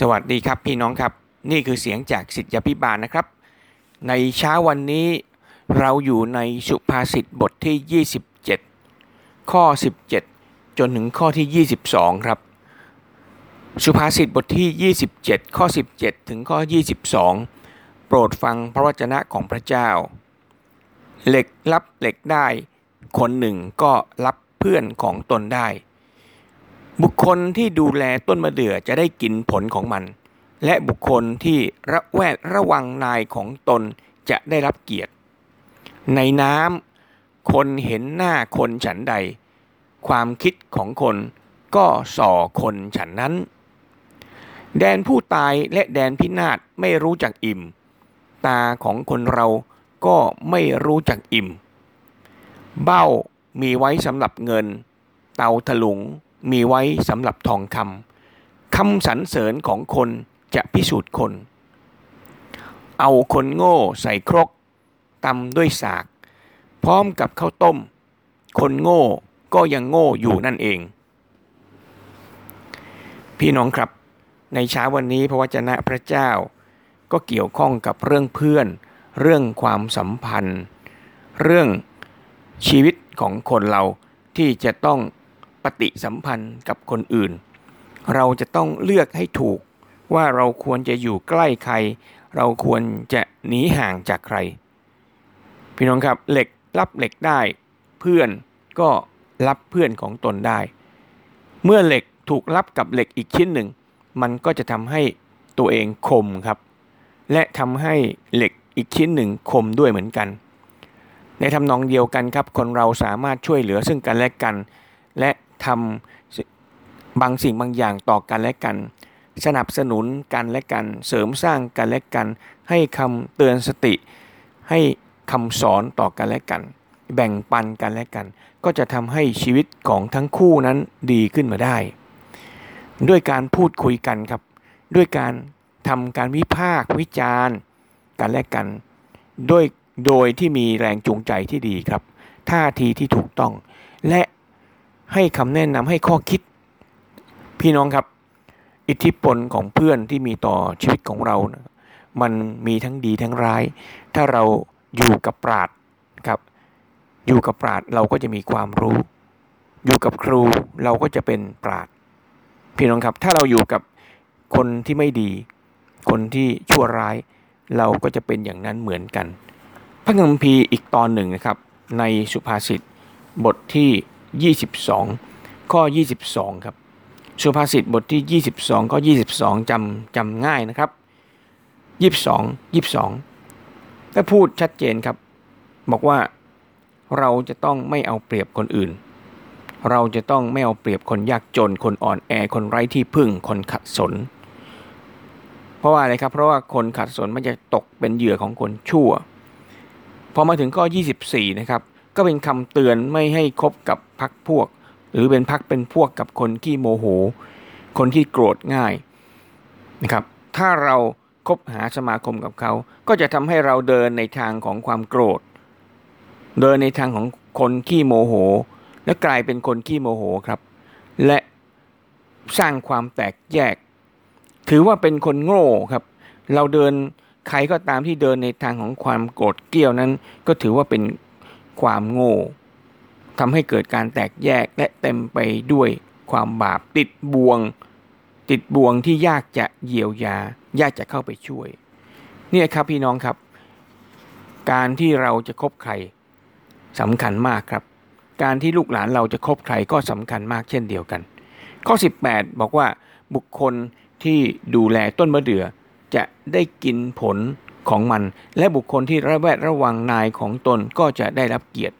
สวัสดีครับพี่น้องครับ นี่คือเสียงจากสิทธิพิบาลนะครับ ในเช้าวันนี้เราอยู่ในสุภาษิตบทที่ 27 ข้อ 17 จนถึงข้อที่ 22 ครับ สุภาษิตบทที่ 27 ข้อ 17 ถึงข้อ 22 โปรดฟังพระวจนะของพระเจ้า เหล็กรับเหล็กได้ คนหนึ่งก็รับเพื่อนของตนได้ บุคคลที่ดูแลต้นมะเดื่อจะได้กินผลของมัน และบุคคลที่ระแวดระวังนายของตนจะได้รับเกียรติ ในน้ำคนเห็นหน้าคนฉันใด ความคิดของคนก็ส่อคนฉันนั้น แดนผู้ตายและแดนพินาศไม่รู้จักอิ่ม ตาของคนเราก็ไม่รู้จักอิ่ม เบ้ามีไว้สำหรับเงิน เตาถลุง มีไว้สำหรับทองคำคำสรรเสริญของคนจะพิสูจน์คน เอาคนโง่ใส่ครกตำด้วยสาก พร้อมกับข้าวต้ม คนโง่ก็ยังโง่อยู่นั่นเอง พี่น้องครับ ในเช้าวันนี้พระวจนะพระเจ้า ก็เกี่ยวข้องกับเรื่องเพื่อน เรื่องความสัมพันธ์ เรื่องชีวิตของคนเราที่จะต้อง ปฏิสัมพันธ์กับคนอื่น เราจะต้องเลือกให้ถูกว่าเราควรจะอยู่ใกล้ใคร เราควรจะหนีห่างจากใคร พี่น้องครับเหล็กรับเหล็กได้ เพื่อนก็รับเพื่อนของตนได้ เมื่อเหล็กถูกรับกับเหล็กอีกชิ้นหนึ่ง มันก็จะทำให้ตัวเองคมครับ และทำให้เหล็กอีกชิ้นหนึ่งคมด้วยเหมือนกัน ในทำนองเดียวกันครับ คนเราสามารถช่วยเหลือซึ่งกันและกัน และ ทำบางสิ่งบางอย่างต่อกันและกัน สนับสนุนกันและกัน เสริมสร้างกันและกัน ให้คำเตือนสติ ให้คำสอนต่อกันและกัน แบ่งปันกันและกัน ก็จะทำให้ชีวิตของทั้งคู่นั้นดีขึ้นมาได้ ด้วยการพูดคุยกันครับ ด้วยการทำการวิพากษ์วิจารณ์กันและกัน ด้วยโดยที่มีแรงจูงใจที่ดีครับ ท่าทีที่ถูกต้อง และ ให้คำแนะนำให้ข้อคิด พี่น้องครับ อิทธิพลของเพื่อนที่มีต่อชีวิตของเรานะมันมีทั้งดีทั้งร้าย ถ้าเราอยู่กับปราดครับ อยู่กับปราดเราก็จะมีความรู้ อยู่กับครูเราก็จะเป็นปราดพี่น้องครับถ้าเราอยู่กับคนที่ไม่ดี คนที่ชั่วร้าย เราก็จะเป็นอย่างนั้นเหมือนกัน พระคัมภีร์อีกตอนหนึ่งนะครับ ในสุภาษิตบทที่ 22 ข้อ 22 ครับ สุภาษิตบทที่ 22 ข้อ 22 จำจำง่ายนะครับ 22 22แต่พูดชัดเจนครับ บอกว่าเราจะต้องไม่เอาเปรียบคนอื่น เราจะต้องไม่เอาเปรียบคนยากจน คนอ่อนแอ คนไร้ที่พึ่ง คนขัดสน เพราะว่าอะไรครับ เพราะว่าคนขัดสนมันจะตกเป็นเหยื่อของคนชั่ว พอมาถึงข้อ 24 นะครับ ก็เป็นคำเตือนไม่ให้คบกับ พักพวก หรือเป็นพักเป็นพวกกับคนที่โมโห คนที่โกรธง่ายนะครับ ถ้าเราคบหาสมาคมกับเขา ก็จะทำให้เราเดินในทางของความโกรธ เดินในทางของคนขี้โมโห และกลายเป็นคนขี้โมโหครับ และสร้างความแตกแยก ถือว่าเป็นคนโง่ครับ เราเดินใครก็ตามที่เดินในทางของความโกรธเกี้ยวนั้น ก็ถือว่าเป็นความโง่ ทำให้เกิดการแตกแยกและเต็มไปด้วยความบาปติดบ่วง ติดบ่วงที่ยากจะเยียวยา ยากจะเข้าไปช่วย เนี่ยครับพี่น้องครับ การที่เราจะคบใครสำคัญมากครับ การที่ลูกหลานเราจะคบใครก็สำคัญมากเช่นเดียวกัน ข้อ 18 บอกว่าบุคคลที่ดูแลต้นมะเดื่อจะได้กินผลของมัน และบุคคลที่ระแวดระวังนายของตนก็จะได้รับเกียรติ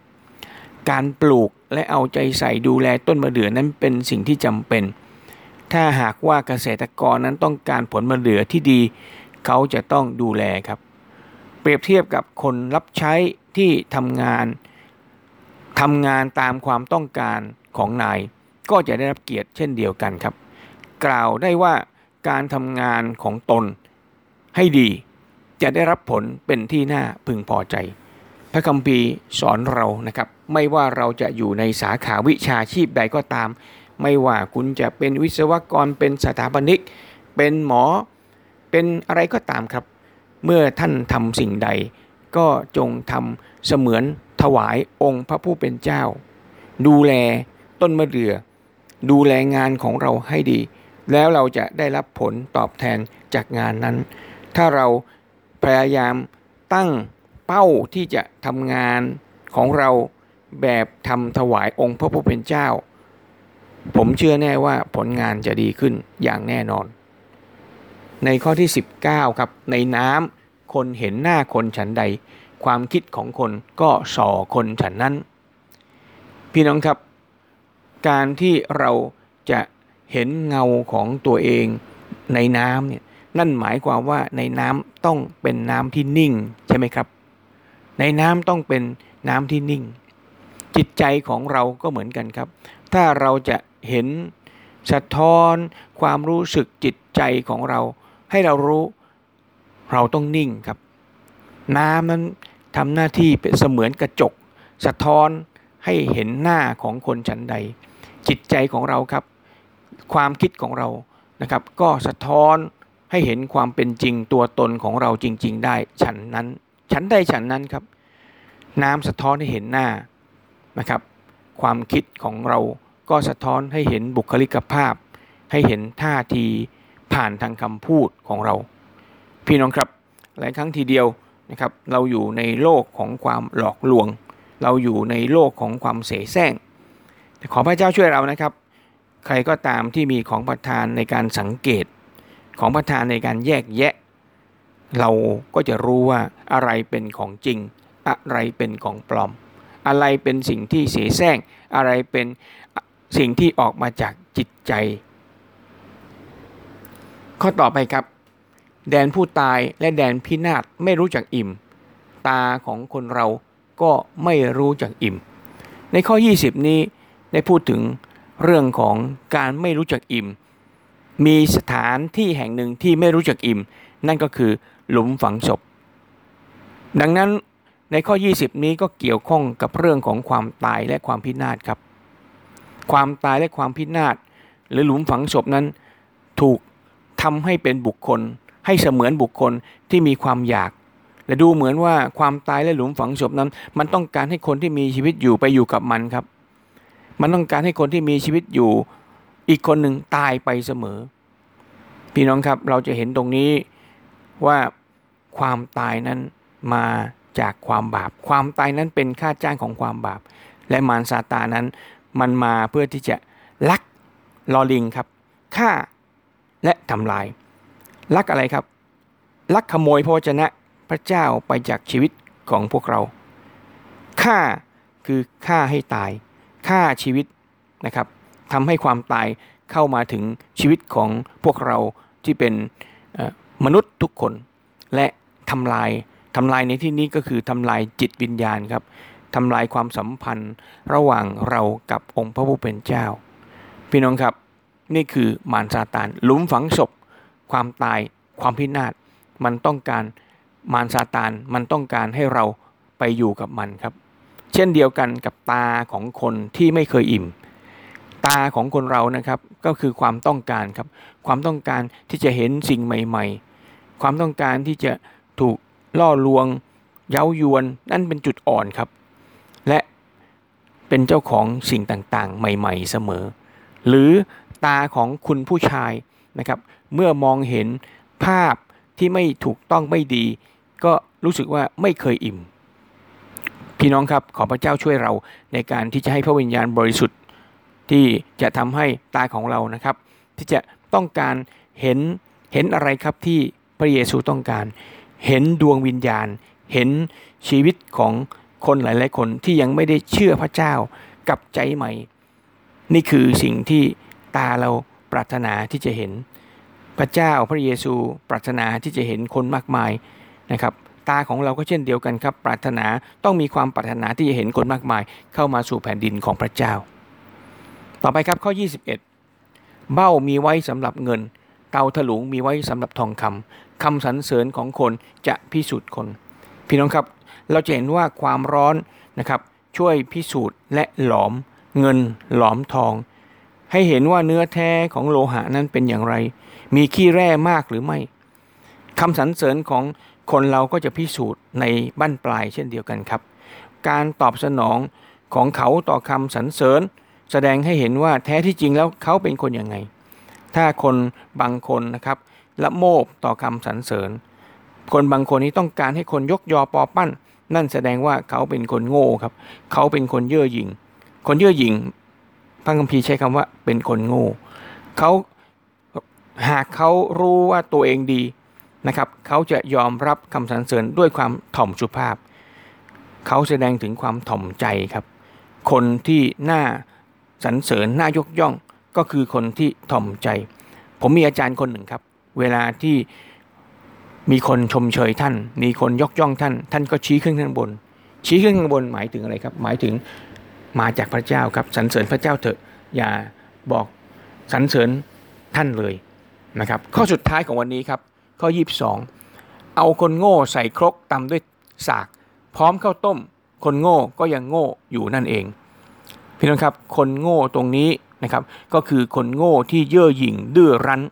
การปลูกและเอาใจใส่ดูแลต้นมะเดื่อนั้นเป็นสิ่งที่จำเป็น ถ้าหากว่าเกษตรกรนั้นต้องการผลมะเดื่อที่ดี เขาจะต้องดูแลครับ เปรียบเทียบกับคนรับใช้ที่ทำงานทำงานตามความต้องการของนาย ก็จะได้รับเกียรติเช่นเดียวกันครับ กล่าวได้ว่าการทำงานของตนให้ดี จะได้รับผลเป็นที่น่าพึงพอใจ พระคัมภีร์สอนเรานะครับ ไม่ว่าเราจะอยู่ในสาขาวิชาชีพใดก็ตาม ไม่ว่าคุณจะเป็นวิศวกรเป็นสถาปนิก เป็นหมอ เป็นอะไรก็ตามครับ เมื่อท่านทำสิ่งใด ก็จงทำเสมือนถวายองค์พระผู้เป็นเจ้า ดูแลต้นมะเดื่อดูแลงานของเราให้ดี แล้วเราจะได้รับผลตอบแทนจากงานนั้น ถ้าเราพยายามตั้งเป้าที่จะทำงานของเรา แบบทำถวายองค์พระผู้เป็นเจ้า ผมเชื่อแน่ว่าผลงานจะดีขึ้นอย่างแน่นอน ในข้อที่ 19 ครับ ในน้ำคนเห็นหน้าคนฉันใด ความคิดของคนก็ส่อคนฉันนั้น พี่น้องครับ การที่เราจะเห็นเงาของตัวเองในน้ำเนี่ยนั่นหมายความว่าในน้ำต้องเป็นน้ำที่นิ่งใช่ไหมครับ ในน้ำต้องเป็นน้ำที่นิ่ง จิตใจของเราก็เหมือนกันครับ ถ้าเราจะเห็นสะท้อนความรู้สึกจิตใจของเรา ให้เรารู้เราต้องนิ่งครับ น้ำนั้นทำหน้าที่เป็นเสมือนกระจก สะท้อนให้เห็นหน้าของคนฉันใด จิตใจของเราครับ ความคิดของเรานะครับ ก็สะท้อนให้เห็นความเป็นจริงตัวตนของเราจริง ๆ ได้ฉันนั้น ฉันใดฉันนั้นครับ น้ำสะท้อนให้เห็นหน้า นะครับ ความคิดของเราก็สะท้อนให้เห็นบุคลิกภาพ ให้เห็นท่าทีผ่านทางคำพูดของเรา พี่น้องครับหลายครั้งทีเดียวนะครับ เราอยู่ในโลกของความหลอกลวง เราอยู่ในโลกของความเสแสร้งแต่ขอพระเจ้าช่วยเรานะครับ ใครก็ตามที่มีของประทานในการสังเกต ของประทานในการแยกแยะ เราก็จะรู้ว่าอะไรเป็นของจริง อะไรเป็นของปลอม อะไรเป็นสิ่งที่เสแสร้งอะไรเป็นสิ่งที่ออกมาจากจิตใจ ข้อต่อไปครับ แดนผู้ตายและแดนพินาศไม่รู้จักอิ่ม ตาของคนเราก็ไม่รู้จักอิ่ม ในข้อ 20 นี้ได้พูดถึงเรื่องของการไม่รู้จักอิ่ม มีสถานที่แห่งหนึ่งที่ไม่รู้จักอิ่ม นั่นก็คือหลุมฝังศพ ดังนั้น ในข้อ 20 นี้ก็เกี่ยวข้องกับเรื่องของความตายและความพินาศครับ ความตายและความพินาศหรือหลุมฝังศพนั้น ถูกทำให้เป็นบุคคล ให้เสมือนบุคคลที่มีความอยาก และดูเหมือนว่าความตายและหลุมฝังศพนั้น มันต้องการให้คนที่มีชีวิตอยู่ไปอยู่กับมันครับ มันต้องการให้คนที่มีชีวิตอยู่อีกคนหนึ่งตายไปเสมอ พี่น้องครับเราจะเห็นตรงนี้ว่าความตายนั้นมา จากความบาป ความตายนั้นเป็นค่าจ้างของความบาป และมารซาตานั้นมันมาเพื่อที่จะลักลอลิงครับฆ่าและทำลาย ลักอะไรครับ ลักขโมยพระวจนะพระเจ้าไปจากชีวิตของพวกเราฆ่าคือฆ่าให้ตายฆ่าชีวิตนะครับทำให้ความตายเข้ามาถึงชีวิตของพวกเราที่เป็นมนุษย์ทุกคน และทำลาย ทำลายในที่นี้ก็คือทำลายจิตวิญญาณครับทำลายความสัมพันธ์ระหว่างเรากับองค์พระผู้เป็นเจ้า พี่น้องครับนี่คือมารซาตานหลุมฝังศพ ความตายความพินาศมันต้องการมารซาตานมันต้องการให้เราไปอยู่กับมันครับ เช่นเดียวกันกับตาของคนที่ไม่เคยอิ่ม ตาของคนเรานะครับก็คือความต้องการครับ ความต้องการที่จะเห็นสิ่งใหม่ ๆ ความต้องการที่จะถูก ล่อลวง เย้ายวน นั่นเป็นจุดอ่อนครับ และเป็นเจ้าของสิ่งต่างๆ ใหม่ ๆ เสมอ หรือตาของคุณผู้ชายนะครับ เมื่อมองเห็นภาพที่ไม่ถูกต้องไม่ดี ก็รู้สึกว่าไม่เคยอิ่ม พี่น้องครับขอพระเจ้าช่วยเราในการที่จะให้พระวิญญาณบริสุทธิ์ที่จะทำให้ตาของเรานะครับ ที่จะต้องการเห็นเห็นอะไรครับที่พระเยซูต้องการ เห็นดวงวิญญาณ เห็นชีวิตของคนหลาย ๆ คนที่ยังไม่ได้เชื่อพระเจ้ากับใจใหม่ นี่คือสิ่งที่ตาเราปรารถนาที่จะเห็น พระเจ้าพระเยซูปรารถนาที่จะเห็นคนมากมายนะครับตาของเราก็เช่นเดียวกันครับ ปรารถนาต้องมีความปรารถนาที่จะเห็นคนมากมาย เข้ามาสู่แผ่นดินของพระเจ้า ต่อไปครับข้อ 21 เบ้ามีไว้สำหรับเงิน เตาถลุงมีไว้สำหรับทองคำ คำสรรเสริญของคนจะพิสูจน์คน พี่น้องครับเราจะเห็นว่าความร้อนนะครับช่วยพิสูจน์และหลอมเงินหลอมทอง ให้เห็นว่าเนื้อแท้ของโลหะนั้นเป็นอย่างไร มีขี้แร่มากหรือไม่คำสรรเสริญของคนเราก็จะพิสูจน์ในบั้นปลายเช่นเดียวกันครับ การตอบสนองของเขาต่อคำสรรเสริญ แสดงให้เห็นว่าแท้ที่จริงแล้วเขาเป็นคนยังไง ถ้าคนบางคนนะครับ ละโมบต่อคำสรรเสริญ คนบางคนนี้ต้องการให้คนยกยอปอปั้น นั่นแสดงว่าเขาเป็นคนโง่ครับ เขาเป็นคนเย่อหยิ่ง คนเย่อหยิ่งพระคัมภีร์ใช้คำว่าเป็นคนโง่เขาหากเขารู้ว่าตัวเองดีนะครับ เขาจะยอมรับคำสรรเสริญด้วยความถ่อมสุภาพ เขาแสดงถึงความถ่อมใจครับ คนที่น่าสรรเสริญน่ายกย่องก็คือคนที่ถ่อมใจ ผมมีอาจารย์คนหนึ่งครับ เวลาที่มีคนชมเชยท่าน มีคนยกย่องท่าน ท่านก็ชี้ขึ้นข้างบน ชี้ขึ้นข้างบนหมายถึงอะไรครับ หมายถึงมาจากพระเจ้าครับสรรเสริญพระเจ้าเถอะ อย่าบอกสรรเสริญท่านเลยนะครับ ข้อสุดท้ายของวันนี้ครับ ข้อยีบสองเอาคนโง่ใส่ครกตำด้วยสาก พร้อมข้าวต้ม คนโง่ก็ยังโง่อยู่นั่นเอง พี่น้องครับคนโง่ตรงนี้นะครับ ก็คือคนโง่ที่เย่อหยิ่งดื้อรั้น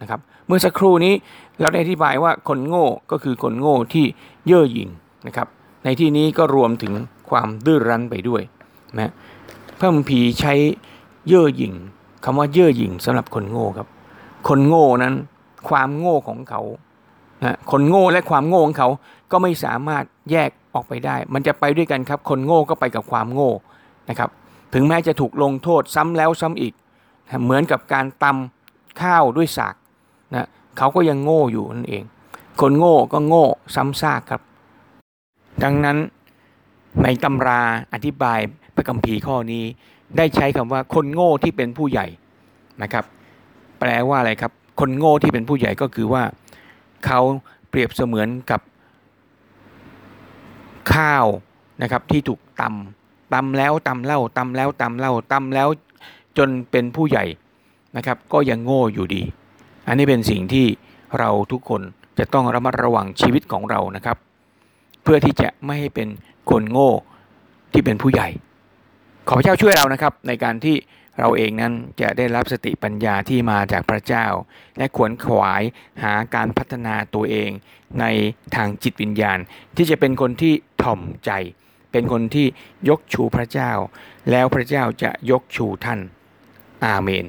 นะครับ เมื่อสักครู่นี้เราได้อธิบายว่าคนโง่ก็คือคนโง่ที่เย่อหยิ่งนะครับ ในที่นี้ก็รวมถึงความดื้อรั้นไปด้วยนะพระมภีใช้เย่อหยิ่งคำว่าเย่อหยิ่งสำหรับคนโง่ครับ คนโง่นั้นความโง่ของเขานะคนโง่และความโง่ของเขาก็ไม่สามารถแยกออกไปได้ มันจะไปด้วยกันครับ คนโง่ก็ไปกับความโง่นะครับ ถึงแม้จะถูกลงโทษซ้ำแล้วซ้ำอีก เหมือนกับการตำข้าวด้วยสาก นะเขาก็ยังโง่อยู่นั่นเอง คนโง่ก็โง่ซ้ำซากครับ ดังนั้นในตำราอธิบายพระคัมภีร์ข้อนี้ได้ใช้คำว่าคนโง่ที่เป็นผู้ใหญ่นะครับ แปลว่าอะไรครับ คนโง่ที่เป็นผู้ใหญ่ก็คือว่าเขาเปรียบเสมือนกับข้าวนะครับที่ถูกตำตำแล้วตำเล่าตำแล้วตำเล่าตำแล้วจนเป็นผู้ใหญ่นะครับ ก็ยังโง่อยู่ดี อันนี้เป็นสิ่งที่เราทุกคนจะต้องระมัดระวังชีวิตของเรานะครับ เพื่อที่จะไม่ให้เป็นคนโง่ที่เป็นผู้ใหญ่ ขอพระเจ้าช่วยเรานะครับ ในการที่เราเองนั้นจะได้รับสติปัญญาที่มาจากพระเจ้า และขวนขวายหาการพัฒนาตัวเองในทางจิตวิญญาณ ที่จะเป็นคนที่ถ่อมใจ เป็นคนที่ยกชูพระเจ้า แล้วพระเจ้าจะยกชูท่าน อาเมน